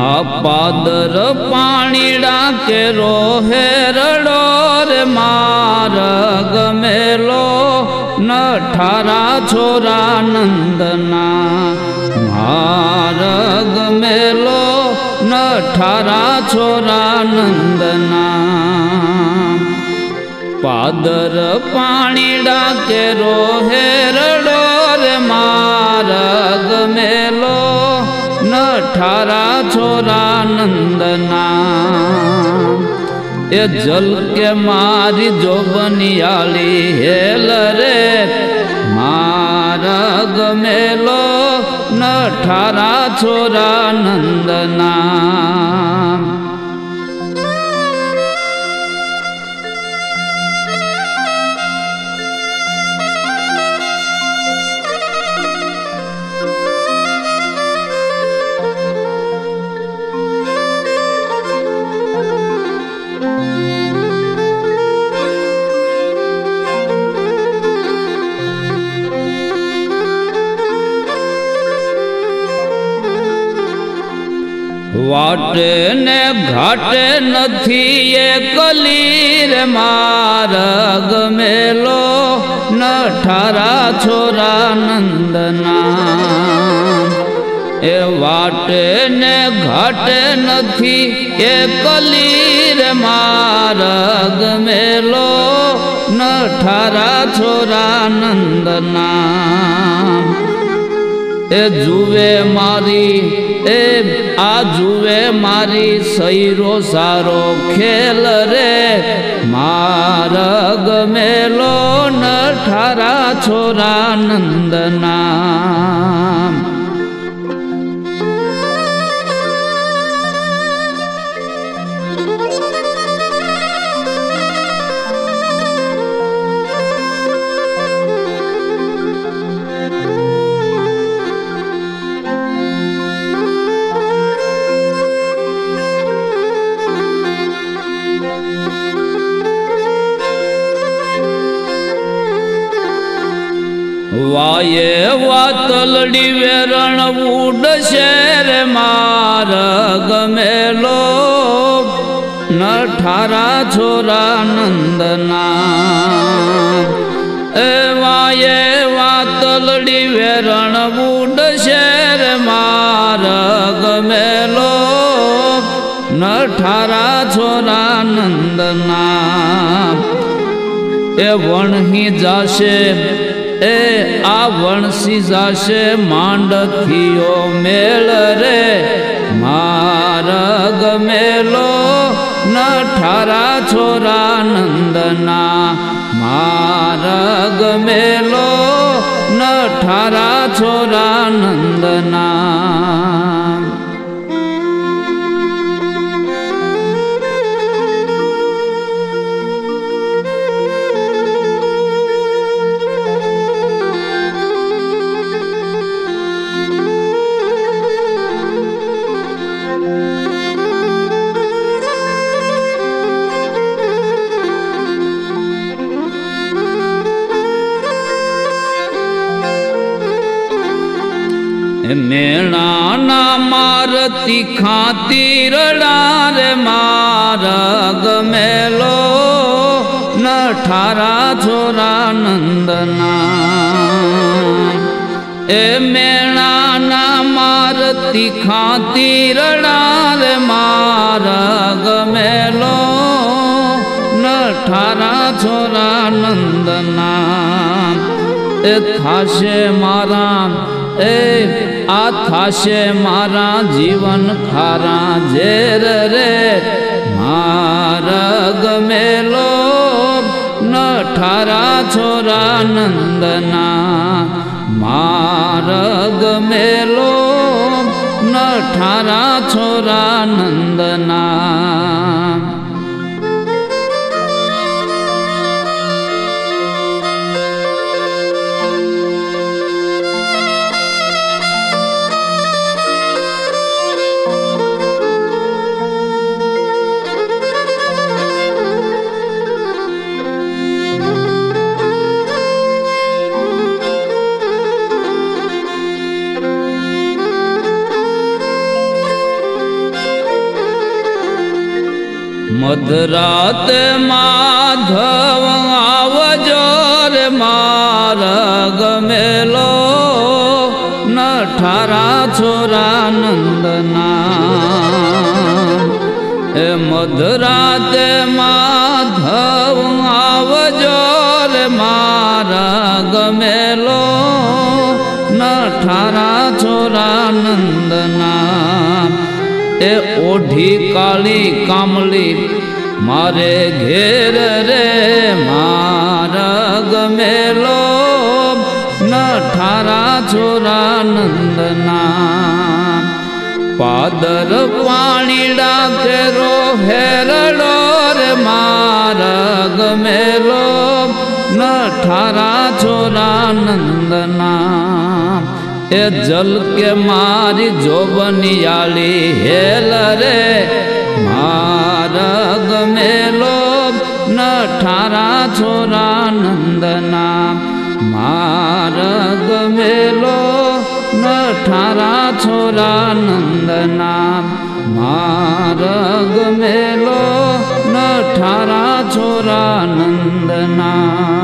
પાદર પાણીડા કે રોહે રડો રે માર ગમેલો ન ઠારા છોરા નંદના માર ગમેલો ન ઠારા છોરા નંદના પાદર પાણીડા કે રોહે ઠારા છોરા નંદના એ જલ કે મારી જોબનિયાળી હેલ રે. મારા ગમેલો ન ઠારા છોરા નંદના વાટે ને ઘાટે નથી, એ કલીર માર ગમેલો ન ઠારા છોરા નંદના એ વાટે ને ઘાટે નથી, એ કલીર માર મેલો. ન ઠારા છોરા નંદના એ જુએ મારી, એ આ જુએ મારી સૈરો સારો ખેલ રે. માર ગમેલો ન ઠારા છોરા નંદના. વાયે વાતલડી વેરણ ઉડશે રે માર ગમેલો. નઠારા ઠારા છોરા નંદના. એ વાયે વાતલડી વેરણ ઉડશે રે માર ગમેલો. નઠારા ઠારા છોરા નંદના. એ વણહી જાશે એ આ વણસી જાશે માંડથીઓ મેળ રે. મારગ મેલો ન ઠારા છોરા નંદના મારગ મેલો ન ઠારા છોરા નંદના મેણાના મારતી ખાતી રડા રે માર ગમેલો ન ઠારા છોરા નંદના એ મેળાના મારતી ખાતી રડા રે માર ગમેલો ન ઠારા છોરા નંદના એ થાશે મારા એ, આ થાશે મારા જીવન ખારા ઝેર રે. મારા ગમેલો ન ઠારા છોરા નંદના મારા ગમેલો ન ઠારા છોરા નંદના મધરાતે માધવ આવજો રે મારા ગમેલો. નઠારા છોરા નંદના એ મધરાતે માધવ આવજો રે મારા ગમેલો. નઠારા છોરા નંદના એ ઓઢી કાળી કામલી મારે ઘેર રે મારા ગમેલો ઠારા છોરા નંદના પાદર પાણીડા કેરો હેરડો રે મારા ગમેલો ઠારા છોરા નંદના એ જલ કે મારી જોબનિયાળી હેલ છોરા નંદના મારા ગમેલો નઠારા છોરા નંદના